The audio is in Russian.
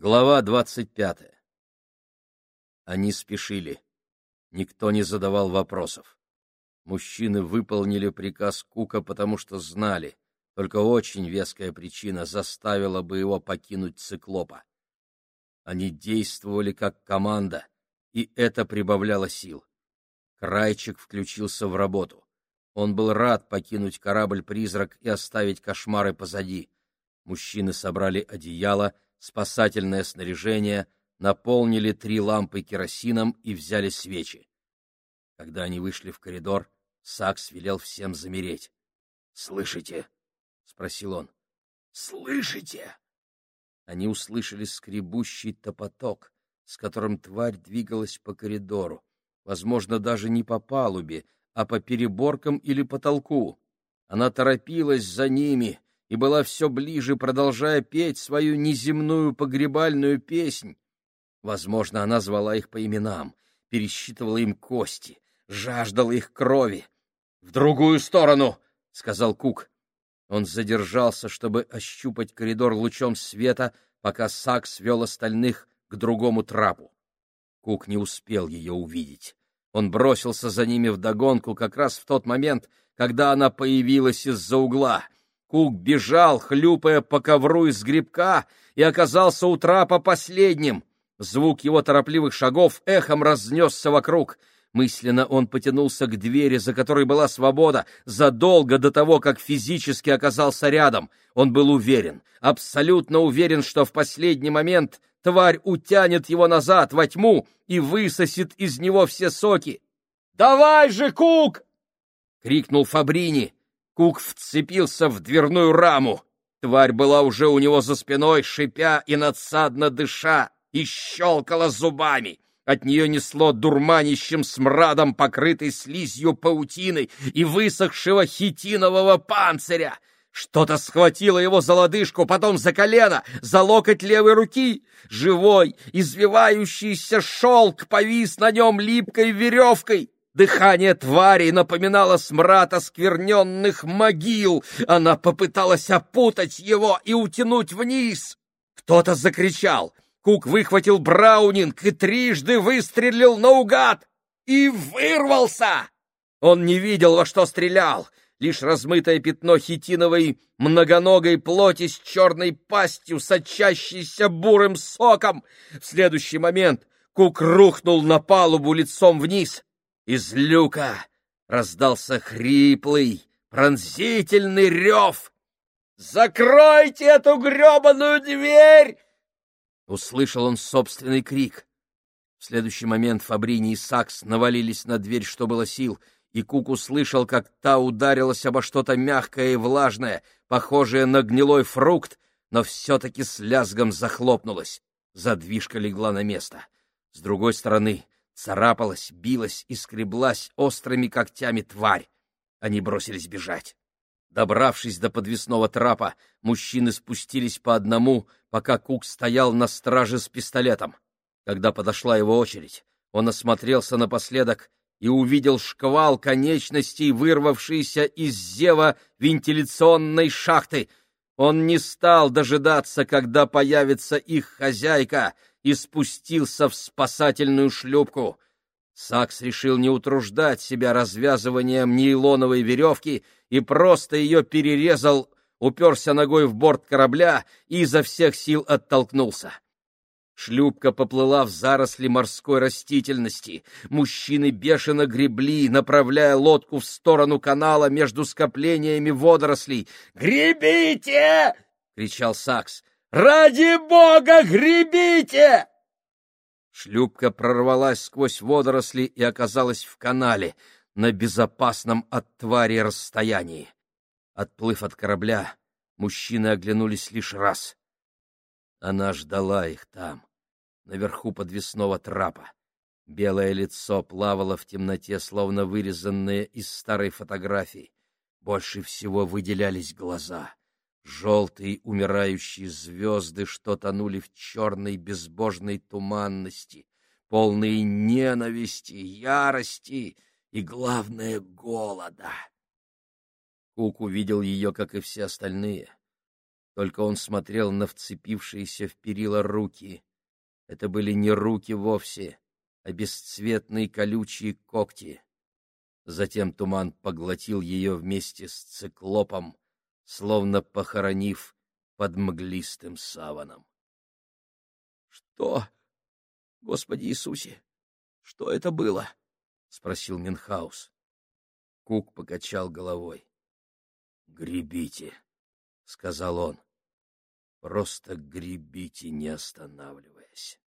Глава двадцать пятая. Они спешили. Никто не задавал вопросов. Мужчины выполнили приказ Кука, потому что знали, только очень веская причина заставила бы его покинуть циклопа. Они действовали как команда, и это прибавляло сил. Крайчик включился в работу. Он был рад покинуть корабль-призрак и оставить кошмары позади. Мужчины собрали одеяло, спасательное снаряжение, наполнили три лампы керосином и взяли свечи. Когда они вышли в коридор, Сакс велел всем замереть. «Слышите?» — спросил он. «Слышите?» Они услышали скребущий топоток, с которым тварь двигалась по коридору, возможно, даже не по палубе, а по переборкам или потолку. Она торопилась за ними, и была все ближе, продолжая петь свою неземную погребальную песнь. Возможно, она звала их по именам, пересчитывала им кости, жаждала их крови. — В другую сторону! — сказал Кук. Он задержался, чтобы ощупать коридор лучом света, пока Сакс вел остальных к другому трапу. Кук не успел ее увидеть. Он бросился за ними вдогонку как раз в тот момент, когда она появилась из-за угла — Кук бежал, хлюпая по ковру из грибка, и оказался у трапа последним. Звук его торопливых шагов эхом разнесся вокруг. Мысленно он потянулся к двери, за которой была свобода, задолго до того, как физически оказался рядом. Он был уверен, абсолютно уверен, что в последний момент тварь утянет его назад во тьму и высосет из него все соки. «Давай же, Кук!» — крикнул Фабрини. Кук вцепился в дверную раму. Тварь была уже у него за спиной, шипя и надсадно дыша, и щелкала зубами. От нее несло дурманищем смрадом, покрытой слизью паутины и высохшего хитинового панциря. Что-то схватило его за лодыжку, потом за колено, за локоть левой руки. Живой, извивающийся шелк повис на нем липкой веревкой. Дыхание твари напоминало смрад оскверненных могил. Она попыталась опутать его и утянуть вниз. Кто-то закричал. Кук выхватил Браунинг и трижды выстрелил наугад. И вырвался! Он не видел, во что стрелял. Лишь размытое пятно хитиновой многоногой плоти с черной пастью, сочащейся бурым соком. В следующий момент Кук рухнул на палубу лицом вниз. Из люка раздался хриплый, пронзительный рев. «Закройте эту гребаную дверь!» Услышал он собственный крик. В следующий момент Фабрини и Сакс навалились на дверь, что было сил, и Кук услышал, как та ударилась обо что-то мягкое и влажное, похожее на гнилой фрукт, но все-таки с лязгом захлопнулась. Задвижка легла на место. С другой стороны Царапалась, билась и скреблась острыми когтями тварь. Они бросились бежать. Добравшись до подвесного трапа, мужчины спустились по одному, пока Кук стоял на страже с пистолетом. Когда подошла его очередь, он осмотрелся напоследок и увидел шквал конечностей, вырвавшийся из зева вентиляционной шахты. Он не стал дожидаться, когда появится их хозяйка — и спустился в спасательную шлюпку. Сакс решил не утруждать себя развязыванием нейлоновой веревки и просто ее перерезал, уперся ногой в борт корабля и изо всех сил оттолкнулся. Шлюпка поплыла в заросли морской растительности. Мужчины бешено гребли, направляя лодку в сторону канала между скоплениями водорослей. «Гребите!» — кричал Сакс. Ради бога, гребите! Шлюпка прорвалась сквозь водоросли и оказалась в канале на безопасном от твари расстоянии. Отплыв от корабля, мужчины оглянулись лишь раз. Она ждала их там, наверху подвесного трапа. Белое лицо плавало в темноте, словно вырезанное из старой фотографии. Больше всего выделялись глаза. Желтые умирающие звезды, что тонули в черной безбожной туманности, полные ненависти, ярости и, главное, голода. Кук увидел ее, как и все остальные. Только он смотрел на вцепившиеся в перила руки. Это были не руки вовсе, а бесцветные колючие когти. Затем туман поглотил ее вместе с циклопом, словно похоронив под мглистым саваном. — Что? Господи Иисусе! Что это было? — спросил Минхаус. Кук покачал головой. — Гребите, — сказал он. — Просто гребите, не останавливаясь.